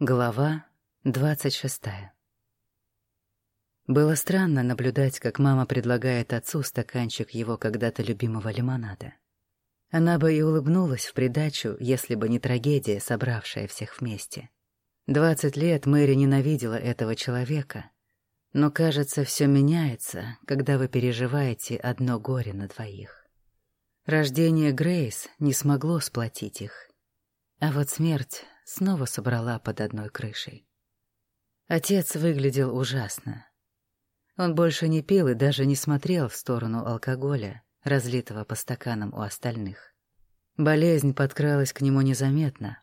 Глава двадцать шестая Было странно наблюдать, как мама предлагает отцу стаканчик его когда-то любимого лимонада. Она бы и улыбнулась в придачу, если бы не трагедия, собравшая всех вместе. Двадцать лет Мэри ненавидела этого человека, но, кажется, все меняется, когда вы переживаете одно горе на двоих. Рождение Грейс не смогло сплотить их, а вот смерть снова собрала под одной крышей. Отец выглядел ужасно. Он больше не пил и даже не смотрел в сторону алкоголя, разлитого по стаканам у остальных. Болезнь подкралась к нему незаметно,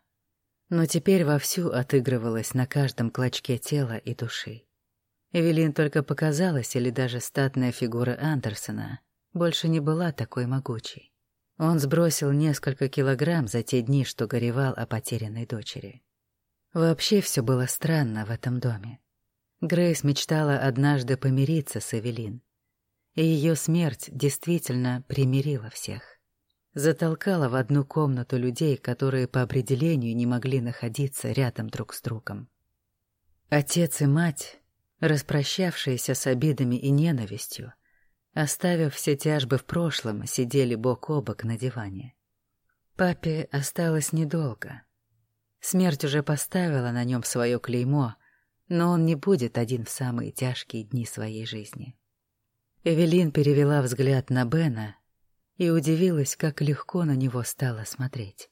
но теперь вовсю отыгрывалась на каждом клочке тела и души. Эвелин только показалась, или даже статная фигура Андерсона больше не была такой могучей. Он сбросил несколько килограмм за те дни, что горевал о потерянной дочери. Вообще все было странно в этом доме. Грейс мечтала однажды помириться с Эвелин. И ее смерть действительно примирила всех. Затолкала в одну комнату людей, которые по определению не могли находиться рядом друг с другом. Отец и мать, распрощавшиеся с обидами и ненавистью, Оставив все тяжбы в прошлом, сидели бок о бок на диване. Папе осталось недолго. Смерть уже поставила на нем свое клеймо, но он не будет один в самые тяжкие дни своей жизни. Эвелин перевела взгляд на Бена и удивилась, как легко на него стало смотреть.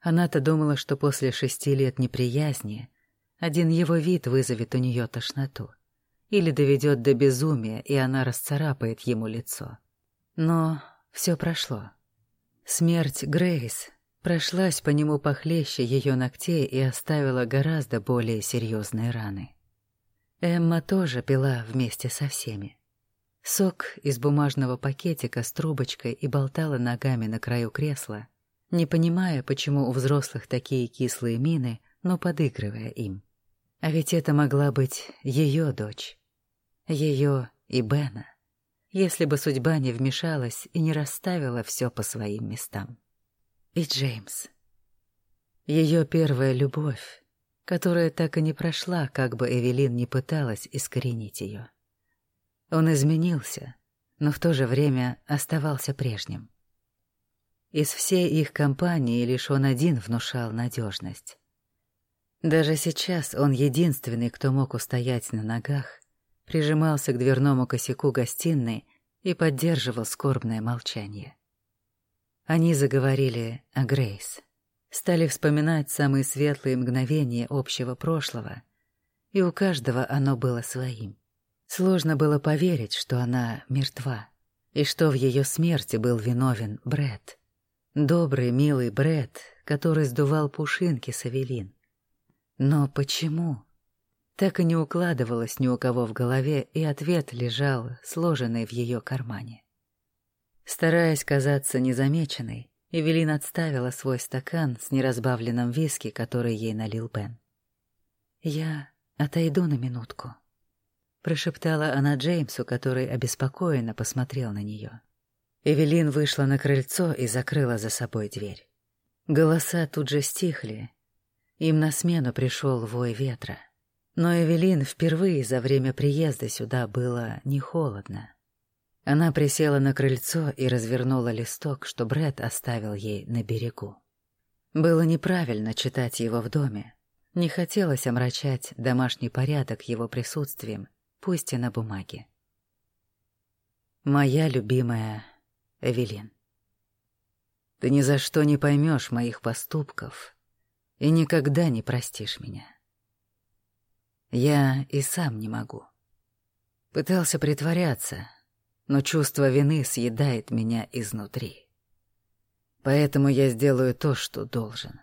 Она-то думала, что после шести лет неприязни один его вид вызовет у нее тошноту или доведет до безумия, и она расцарапает ему лицо. Но все прошло. Смерть Грейс прошлась по нему похлеще ее ногтей и оставила гораздо более серьезные раны. Эмма тоже пила вместе со всеми. Сок из бумажного пакетика с трубочкой и болтала ногами на краю кресла, не понимая, почему у взрослых такие кислые мины, но подыгрывая им. А ведь это могла быть ее дочь ее и Бена, если бы судьба не вмешалась и не расставила все по своим местам. И Джеймс. Ее первая любовь, которая так и не прошла, как бы Эвелин не пыталась искоренить ее. Он изменился, но в то же время оставался прежним. Из всей их компании лишь он один внушал надежность. Даже сейчас он единственный, кто мог устоять на ногах прижимался к дверному косяку гостиной и поддерживал скорбное молчание. Они заговорили о Грейс, стали вспоминать самые светлые мгновения общего прошлого, и у каждого оно было своим. Сложно было поверить, что она мертва, и что в ее смерти был виновен Бред, Добрый, милый Бред, который сдувал пушинки с Авелин. Но почему? Так и не укладывалось ни у кого в голове, и ответ лежал, сложенный в ее кармане. Стараясь казаться незамеченной, Эвелин отставила свой стакан с неразбавленным виски, который ей налил Бен. «Я отойду на минутку», — прошептала она Джеймсу, который обеспокоенно посмотрел на нее. Эвелин вышла на крыльцо и закрыла за собой дверь. Голоса тут же стихли. Им на смену пришел вой ветра. Но Эвелин впервые за время приезда сюда было не холодно. Она присела на крыльцо и развернула листок, что Бред оставил ей на берегу. Было неправильно читать его в доме. Не хотелось омрачать домашний порядок его присутствием, пусть и на бумаге. Моя любимая Эвелин. Ты ни за что не поймешь моих поступков и никогда не простишь меня. Я и сам не могу. Пытался притворяться, но чувство вины съедает меня изнутри. Поэтому я сделаю то, что должен.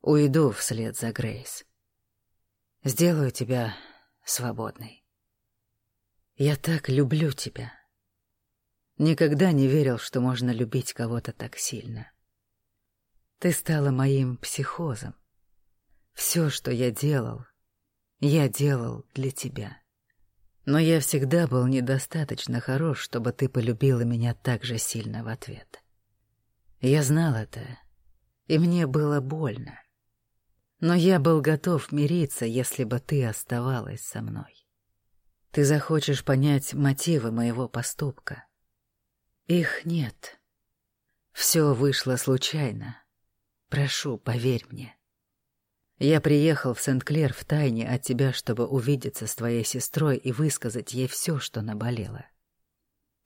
Уйду вслед за Грейс. Сделаю тебя свободной. Я так люблю тебя. Никогда не верил, что можно любить кого-то так сильно. Ты стала моим психозом. Все, что я делал, я делал для тебя. Но я всегда был недостаточно хорош, чтобы ты полюбила меня так же сильно в ответ. Я знал это, и мне было больно. Но я был готов мириться, если бы ты оставалась со мной. Ты захочешь понять мотивы моего поступка. Их нет. Все вышло случайно. Прошу, поверь мне. Я приехал в Сент-Клер в тайне от тебя, чтобы увидеться с твоей сестрой и высказать ей все, что наболело.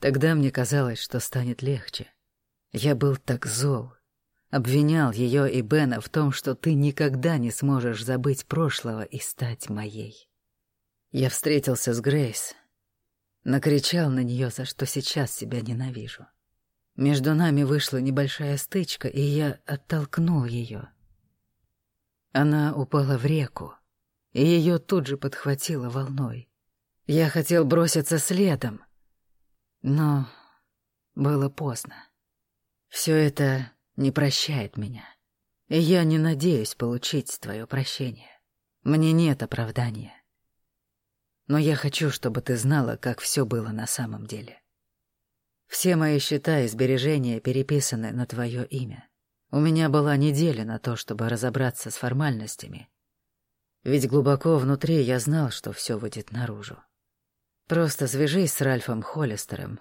Тогда мне казалось, что станет легче. Я был так зол, обвинял ее и Бена в том, что ты никогда не сможешь забыть прошлого и стать моей. Я встретился с Грейс, накричал на нее, за что сейчас себя ненавижу. Между нами вышла небольшая стычка, и я оттолкнул ее. Она упала в реку, и ее тут же подхватило волной. Я хотел броситься следом, но было поздно. Все это не прощает меня, и я не надеюсь получить твое прощение. Мне нет оправдания. Но я хочу, чтобы ты знала, как все было на самом деле. Все мои счета и сбережения переписаны на твое имя. У меня была неделя на то, чтобы разобраться с формальностями. Ведь глубоко внутри я знал, что все выйдет наружу. Просто свяжись с Ральфом Холлистером.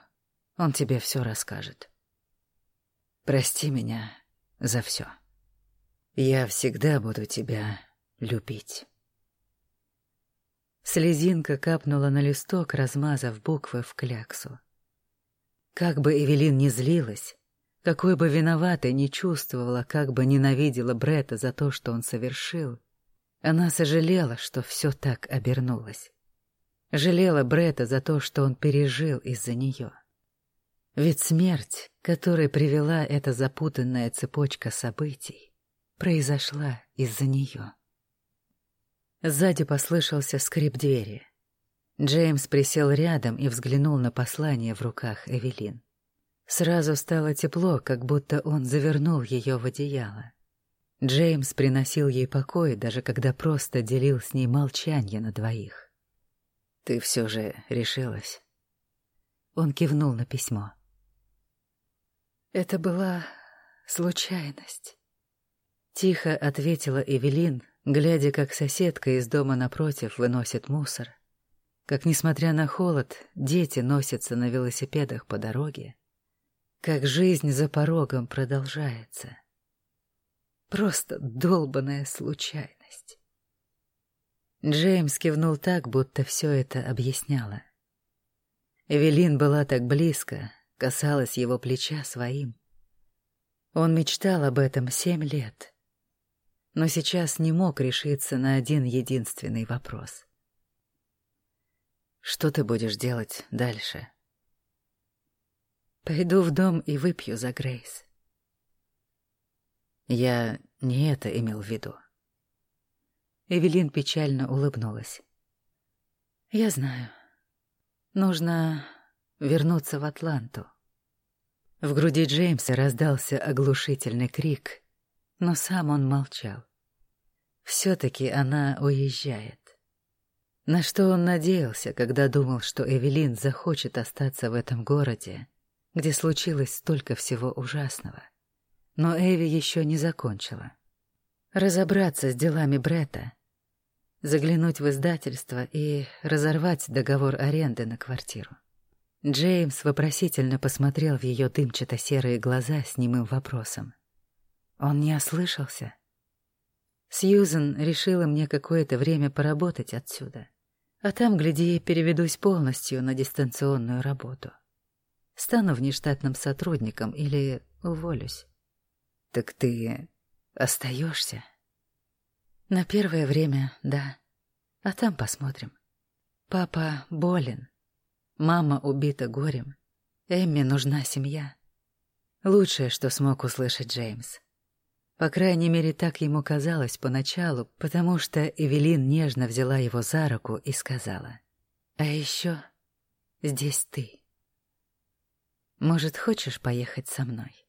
Он тебе все расскажет. Прости меня за все. Я всегда буду тебя любить. Слезинка капнула на листок, размазав буквы в кляксу. Как бы Эвелин не злилась, какой бы виноватой не чувствовала, как бы ненавидела Бретта за то, что он совершил, она сожалела, что все так обернулось. Жалела Бретта за то, что он пережил из-за нее. Ведь смерть, которой привела эта запутанная цепочка событий, произошла из-за нее. Сзади послышался скрип двери. Джеймс присел рядом и взглянул на послание в руках Эвелин. Сразу стало тепло, как будто он завернул ее в одеяло. Джеймс приносил ей покой, даже когда просто делил с ней молчание на двоих. «Ты все же решилась?» Он кивнул на письмо. «Это была случайность», — тихо ответила Эвелин, глядя, как соседка из дома напротив выносит мусор, как, несмотря на холод, дети носятся на велосипедах по дороге, как жизнь за порогом продолжается. Просто долбанная случайность. Джеймс кивнул так, будто все это объясняло. Эвелин была так близко, касалась его плеча своим. Он мечтал об этом семь лет, но сейчас не мог решиться на один единственный вопрос. «Что ты будешь делать дальше?» Пойду в дом и выпью за Грейс. Я не это имел в виду. Эвелин печально улыбнулась. Я знаю. Нужно вернуться в Атланту. В груди Джеймса раздался оглушительный крик, но сам он молчал. Все-таки она уезжает. На что он надеялся, когда думал, что Эвелин захочет остаться в этом городе, где случилось столько всего ужасного. Но Эви еще не закончила. Разобраться с делами Брета, заглянуть в издательство и разорвать договор аренды на квартиру. Джеймс вопросительно посмотрел в ее дымчато-серые глаза с немым вопросом. Он не ослышался. Сьюзен решила мне какое-то время поработать отсюда, а там, гляди, переведусь полностью на дистанционную работу. Стану внештатным сотрудником или уволюсь. Так ты остаешься? На первое время, да. А там посмотрим. Папа болен. Мама убита горем. Эмми нужна семья. Лучшее, что смог услышать Джеймс. По крайней мере, так ему казалось поначалу, потому что Эвелин нежно взяла его за руку и сказала. «А еще здесь ты». Может, хочешь поехать со мной?